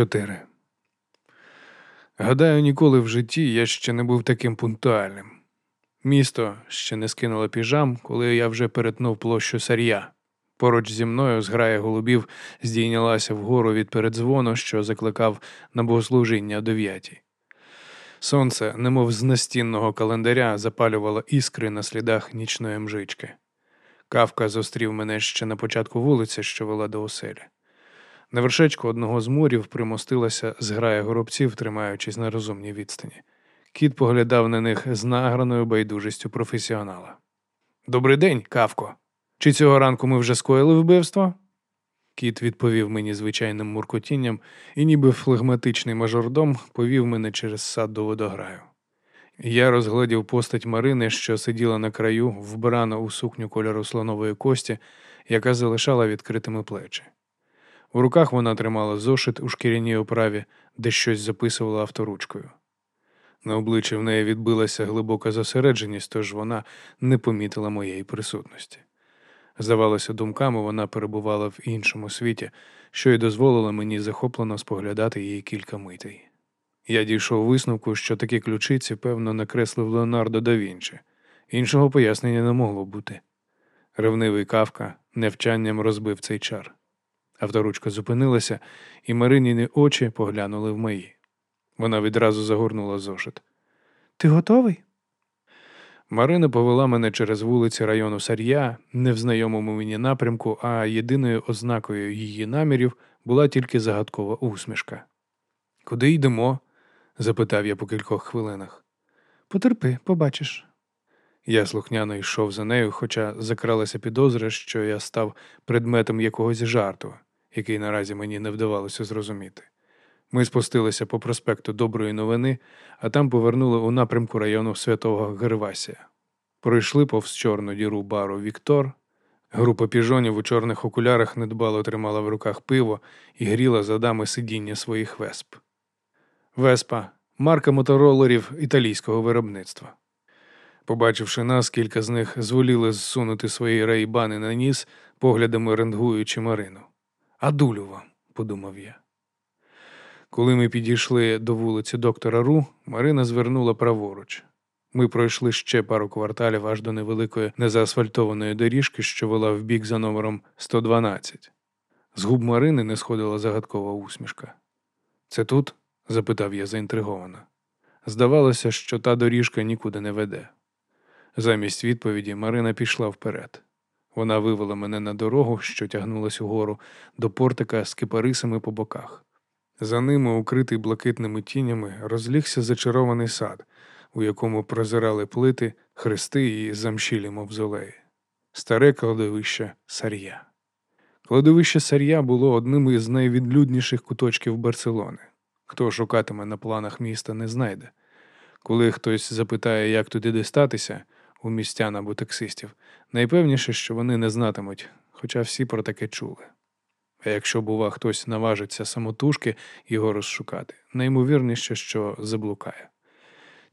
4. Гадаю, ніколи в житті я ще не був таким пунктуальним. Місто ще не скинуло піжам, коли я вже перетнув площу сар'я. Поруч зі мною зграя голубів здійнялася вгору від передзвону, що закликав на богослужіння о дев'ятій. Сонце, немов з настінного календаря, запалювало іскри на слідах нічної мжички. Кавка зустрів мене ще на початку вулиці, що вела до оселі. На вершечку одного з мурів примостилася зграя горобців, тримаючись на розумній відстані. Кіт поглядав на них з награною байдужістю професіонала. Добрий день, Кавко. Чи цього ранку ми вже скоїли вбивство? Кіт відповів мені звичайним муркотінням і, ніби флегматичний мажордом, повів мене через сад до водограю. Я розглядів постать Марини, що сиділа на краю, вбрана у сукню кольору слонової кості, яка залишала відкритими плечі. У руках вона тримала зошит у шкіряній оправі, де щось записувала авторучкою. На обличчі в неї відбилася глибока зосередженість, тож вона не помітила моєї присутності. Здавалося, думками вона перебувала в іншому світі, що й дозволило мені захоплено споглядати її кілька митей. Я дійшов висновку, що такі ключиці, певно, накреслив Леонардо да Вінчі. Іншого пояснення не могло бути. Ревнивий кавка невчанням розбив цей чар. Авторучка зупинилася, і Мариніни очі поглянули в мої. Вона відразу загорнула зошит. Ти готовий? Марина повела мене через вулиці району Сар'я, не в знайомому мені напрямку, а єдиною ознакою її намірів була тільки загадкова усмішка. Куди йдемо? запитав я по кількох хвилинах. Потерпи, побачиш. Я слухняно йшов за нею, хоча закралася підозра, що я став предметом якогось жарту, який наразі мені не вдавалося зрозуміти. Ми спустилися по проспекту Доброї новини, а там повернули у напрямку району Святого Гервасія. Пройшли повз чорну діру бару Віктор. Група піжонів у чорних окулярах недбало тримала в руках пиво і гріла задами сидіння своїх весп. Веспа марка моторолерів італійського виробництва. Побачивши нас, кілька з них зволіли зсунути свої рейбани на ніс, поглядами рентгуючи Марину. А дулю вам, подумав я. Коли ми підійшли до вулиці доктора Ру, Марина звернула праворуч. Ми пройшли ще пару кварталів аж до невеликої незаасфальтованої доріжки, що вела в бік за номером 112. З губ Марини не сходила загадкова усмішка. Це тут? запитав я заінтриговано. Здавалося, що та доріжка нікуди не веде. Замість відповіді Марина пішла вперед. Вона вивела мене на дорогу, що тягнулась угору, до портика з кипарисами по боках. За ними, укритий блакитними тінями, розлігся зачарований сад, у якому прозирали плити, хрести і замшілі мавзолеї. Старе кладовище Сар'я. Кладовище Сар'я було одним із найвідлюдніших куточків Барселони. Хто шукатиме на планах міста, не знайде. Коли хтось запитає, як туди дістатися, у містян або таксистів, найпевніше, що вони не знатимуть, хоча всі про таке чули. А якщо, бува, хтось наважиться самотужки його розшукати, найімовірніше, що заблукає.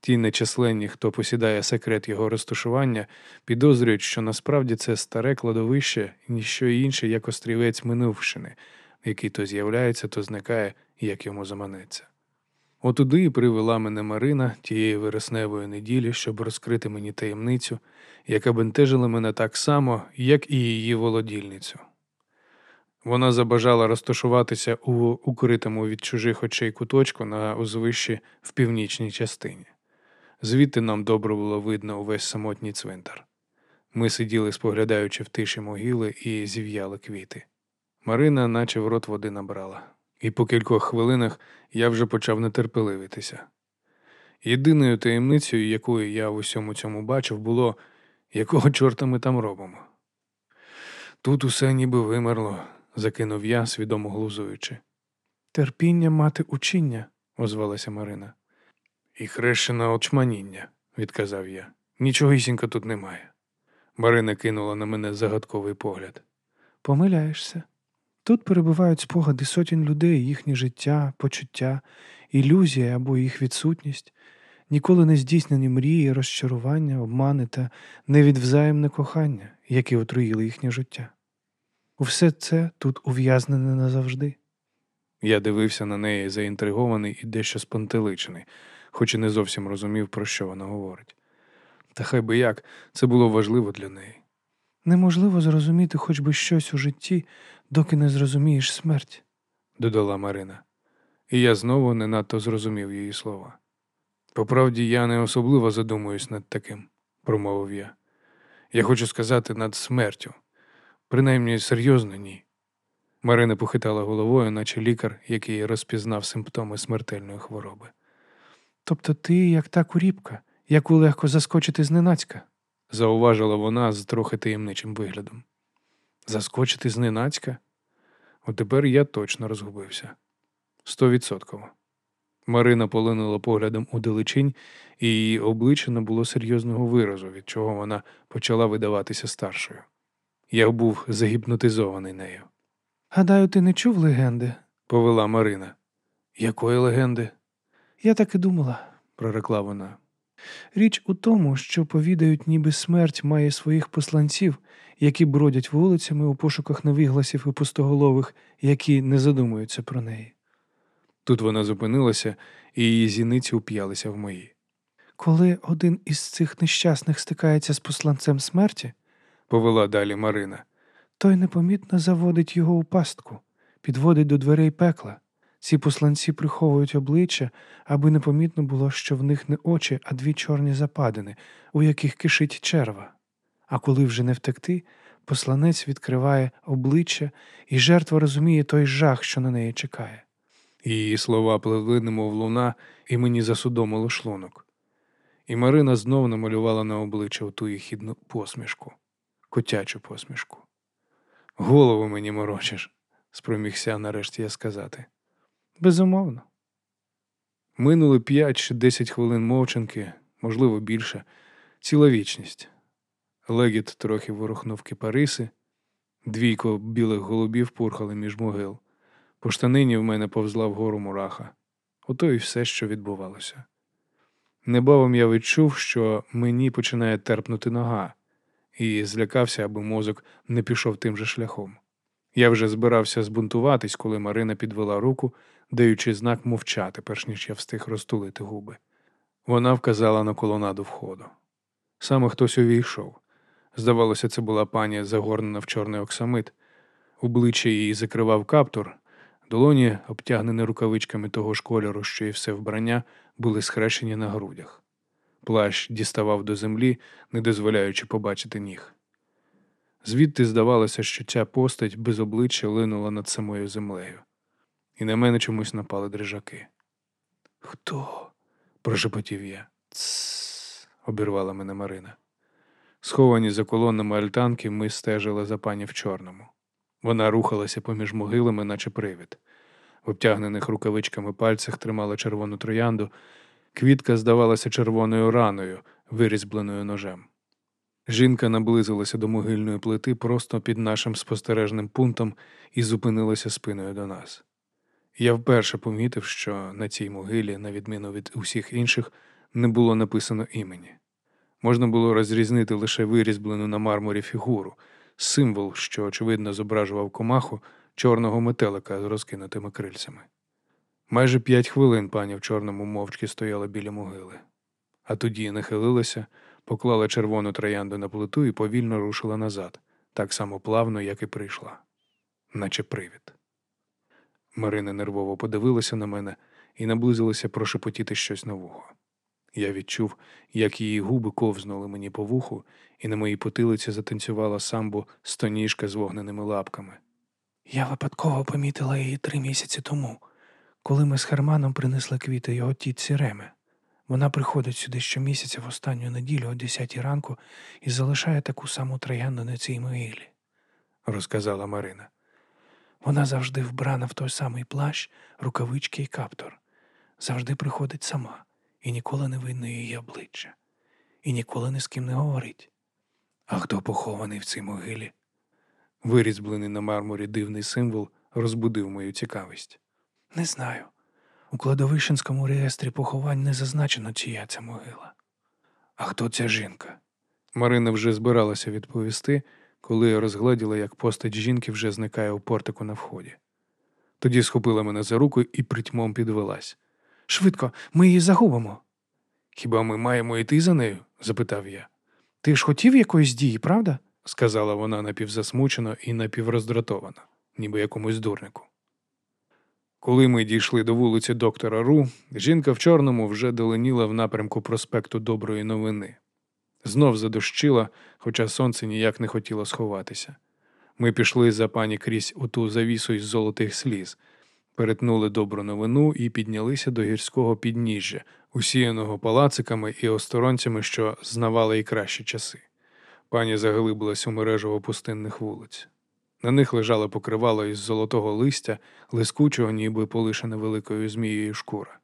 Ті нечисленні, хто посідає секрет його розташування, підозрюють, що насправді це старе кладовище і ніщо інше, як острівець минувщини, який то з'являється, то зникає, як йому заманеться. Отуди і привела мене Марина тієї вересневої неділі, щоб розкрити мені таємницю, яка бентежила мене так само, як і її володільницю. Вона забажала розташуватися у укритому від чужих очей куточку на узвищі в північній частині. Звідти нам добре було видно увесь самотній цвинтар. Ми сиділи, споглядаючи в тиші могили і зів'яли квіти. Марина, наче в рот води набрала, і по кількох хвилинах я вже почав нетерпеливитися. Єдиною таємницею, якою я в усьому цьому бачив, було, якого чорта ми там робимо. Тут усе ніби вимерло, закинув я, свідомо глузуючи. Терпіння мати учіння, озвалася Марина. І хрещена очманіння, відказав я. Нічогісінько тут немає. Марина кинула на мене загадковий погляд. Помиляєшся. Тут перебувають спогади сотень людей, їхнє життя, почуття, ілюзія або їх відсутність, ніколи не здійснені мрії, розчарування, обмани та невідвзаємне кохання, які отруїли їхнє життя. Усе це тут ув'язнене назавжди. Я дивився на неї заінтригований і дещо спантеличений, хоч і не зовсім розумів, про що вона говорить. Та хай би як, це було важливо для неї. Неможливо зрозуміти хоч би щось у житті, доки не зрозумієш смерть. додала Марина. І я знову не надто зрозумів її слова. Поправді, я не особливо задумуюсь над таким, промовив я. Я хочу сказати над смертю. Принаймні серйозно ні. Марина похитала головою, наче лікар, який розпізнав симптоми смертельної хвороби. Тобто ти, як та куріпка, яку легко заскочити зненацька. Зауважила вона з трохи таємничим виглядом. Заскочити зненацька? Отепер я точно розгубився. Стовідсотково. Марина полинула поглядом у далечінь, і її обличчя не було серйозного виразу, від чого вона почала видаватися старшою. Я був загіпнотизований нею. Гадаю, ти не чув легенди? Повела Марина. Якої легенди? Я так і думала, прорекла вона. Річ у тому, що повідають, ніби смерть має своїх посланців, які бродять вулицями у пошуках невигласів і пустоголових, які не задумуються про неї. Тут вона зупинилася, і її зіниці уп'ялися в мої. Коли один із цих нещасних стикається з посланцем смерті, повела далі Марина, той непомітно заводить його у пастку, підводить до дверей пекла. Ці посланці приховують обличчя, аби непомітно було, що в них не очі, а дві чорні западини, у яких кишить черва. А коли вже не втекти, посланець відкриває обличчя, і жертва розуміє той жах, що на неї чекає. Її слова пливли, немов луна, і мені засудомило шлунок. І Марина знов намалювала на обличчя ту їхідну посмішку, котячу посмішку. Голову мені морочиш, спромігся нарешті я сказати. Безумовно. Минули п'ять чи десять хвилин мовчанки, можливо, більше, ціла вічність. Легіт трохи ворухнув кипариси, двійко білих голубів пурхали між могил. По штанині в мене повзла вгору мураха. Ото і все, що відбувалося. Небавом я відчув, що мені починає терпнути нога, і злякався, аби мозок не пішов тим же шляхом. Я вже збирався збунтуватись, коли Марина підвела руку, даючи знак мовчати, перш ніж я встиг розтулити губи. Вона вказала на колонаду входу. Саме хтось увійшов. Здавалося, це була пані загорнена в чорний оксамит. Обличчя її закривав каптур, долоні, обтягнені рукавичками того ж кольору, що і все вбрання, були схрещені на грудях. Плащ діставав до землі, не дозволяючи побачити ніг. Звідти здавалося, що ця постать без обличчя линула над самою землею, і на мене чомусь напали дрижаки. Хто? прошепотів я. Цс. обірвала мене Марина. Сховані за колонами альтанки, ми стежили за пані в чорному. Вона рухалася поміж могилами, наче привид. В обтягнених рукавичками пальцях тримала червону троянду. Квітка здавалася червоною раною, вирізбленою ножем. Жінка наблизилася до могильної плити просто під нашим спостережним пунктом і зупинилася спиною до нас. Я вперше помітив, що на цій могилі, на відміну від усіх інших, не було написано імені. Можна було розрізнити лише вирізблену на мармурі фігуру, символ, що, очевидно, зображував комаху чорного метелика з розкинутими крильцями. Майже п'ять хвилин пані в чорному мовчки стояла біля могили, а тоді нахилилася, поклала червону троянду на плиту і повільно рушила назад, так само плавно, як і прийшла, наче привід. Марина нервово подивилася на мене і наблизилася прошепотіти щось на вухо. Я відчув, як її губи ковзнули мені по вуху, і на моїй потилиці затанцювала самбо стоніжка з вогненими лапками. Я випадково помітила її три місяці тому, коли ми з Херманом принесли квіти його тітці Реме. Вона приходить сюди щомісяця в останню неділю о 10 ранку і залишає таку саму троянду на цій могилі, розказала Марина. Вона завжди вбрана в той самий плащ, рукавички і каптор. Завжди приходить сама і ніколи не видно її обличчя, і ніколи ні з ким не говорить. А хто похований в цій могилі? Вирізблений на мармурі дивний символ розбудив мою цікавість. Не знаю. У кладовищенському реєстрі поховань не зазначено, чия ця могила. А хто ця жінка? Марина вже збиралася відповісти, коли я розгледіла, як постать жінки вже зникає у портику на вході. Тоді схопила мене за руку і притьмом підвелась. Швидко, ми її загубимо. Хіба ми маємо йти за нею? запитав я. Ти ж хотів якоїсь дії, правда? сказала вона напівзасмучено і напівроздратовано, ніби якомусь дурнику. Коли ми дійшли до вулиці доктора Ру, жінка в чорному вже доленіла в напрямку проспекту Доброї новини. Знов задощила, хоча сонце ніяк не хотіло сховатися. Ми пішли за пані крізь у ту завісу із золотих сліз, перетнули добру новину і піднялися до гірського підніжжя, усіяного палациками і осторонцями, що знавали і кращі часи. Пані заглибилась у мережу пустинних вулиць. На них лежало покривало із золотого листя, лискучого, ніби полишене великою змією шкура.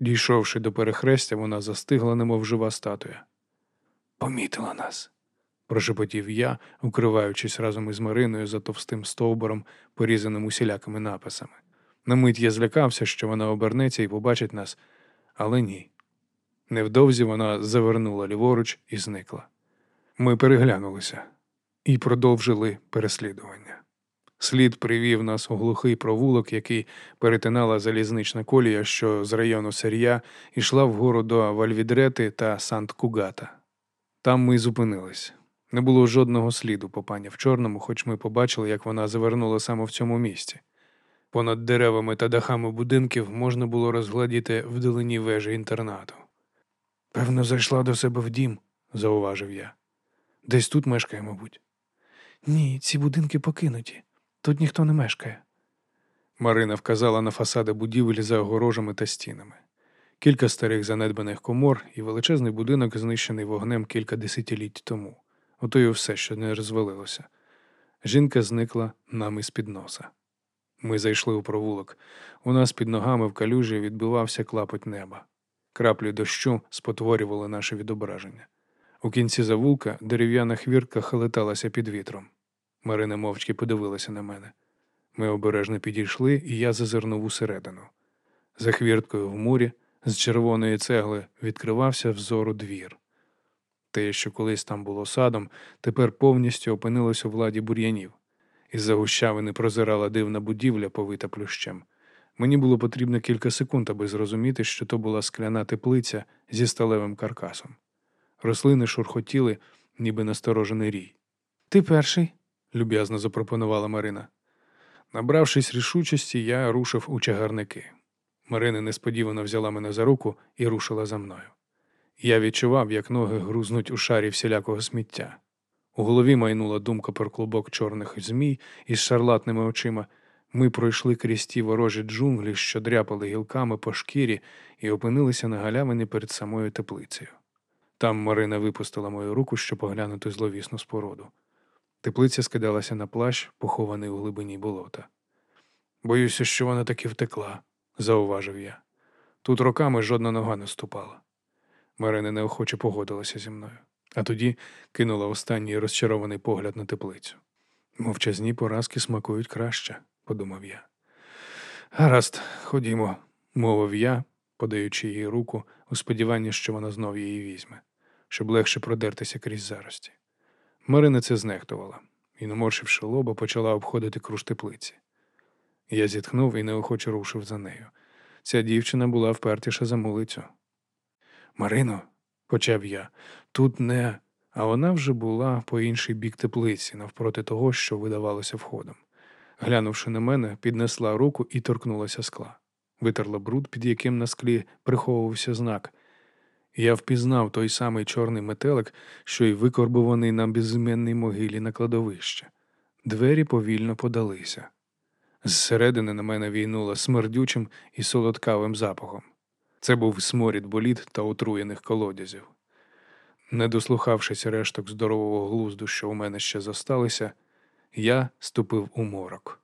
Дійшовши до перехрестя, вона застигла, немов жива статуя. Помітила нас, прошепотів я, укриваючись разом із Мариною за товстим стовбуром, порізаним усілякими написами. На мить я злякався, що вона обернеться і побачить нас, але ні. Невдовзі вона завернула ліворуч і зникла. Ми переглянулися і продовжили переслідування. Слід привів нас у глухий провулок, який перетинала залізнична колія, що з району Сер'я йшла вгору до Вальвідрети та Сант-Кугата. Там ми й зупинились. Не було жодного сліду по пані в чорному, хоч ми побачили, як вона завернула саме в цьому місці. Понад деревами та дахами будинків можна було розглядіти вдалині вежі інтернату. Певно, зайшла до себе в дім, зауважив я. Десь тут мешкає, мабуть. Ні, ці будинки покинуті. Тут ніхто не мешкає. Марина вказала на фасади будівель за огорожами та стінами. Кілька старих занедбаних комор і величезний будинок, знищений вогнем кілька десятиліть тому. Ото й все, що не розвалилося. Жінка зникла нам із під носа. Ми зайшли у провулок. У нас під ногами в калюжі відбивався клапоть неба. Краплі дощу спотворювали наше відображення. У кінці завулка дерев'яна хвіртка хилиталася під вітром. Марина мовчки подивилася на мене. Ми обережно підійшли, і я зазирнув усередину. За хвірткою в мурі з червоної цегли відкривався взору двір. Те, що колись там було садом, тепер повністю опинилось у владі бур'янів. Із-за гущавини прозирала дивна будівля, повита плющем. Мені було потрібно кілька секунд, аби зрозуміти, що то була скляна теплиця зі сталевим каркасом. Рослини шурхотіли, ніби насторожений рій. Ти перший, люб'язно запропонувала Марина. Набравшись рішучості, я рушив у чагарники. Марина несподівано взяла мене за руку і рушила за мною. Я відчував, як ноги грузнуть у шарі всілякого сміття. У голові майнула думка про клубок чорних змій із шарлатними очима. Ми пройшли крізь ті ворожі джунглі, що дряпали гілками по шкірі, і опинилися на галявині перед самою теплицею. Там Марина випустила мою руку, щоб поглянути зловісну споруду. Теплиця скидалася на плащ, похований у глибині болота. Боюся, що вона таки втекла, зауважив я. Тут роками жодна нога не ступала. Марина неохоче погодилася зі мною, а тоді кинула останній розчарований погляд на теплицю. Мовчазні поразки смакують краще, подумав я. Гаразд, ходімо, мовив я, подаючи їй руку у сподіванні, що вона знов її візьме, щоб легше продертися крізь зарості. Марина це знехтувала і, наморшивши лоба, почала обходити круж теплиці. Я зітхнув і неохоче рушив за нею. Ця дівчина була впертіша за мулицю. Марино, почав я, тут не. А вона вже була по інший бік теплиці, навпроти того, що видавалося входом. Глянувши на мене, піднесла руку і торкнулася скла. Витерла бруд, під яким на склі приховувався знак. Я впізнав той самий чорний метелик, що й викорбуваний на безіменній могилі на кладовище. Двері повільно подалися. Зсередини на мене війнула смердючим і солодкавим запахом. Це був сморід боліт та отруєних колодязів. Не дослухавшись решток здорового глузду, що у мене ще зосталися, я ступив у морок.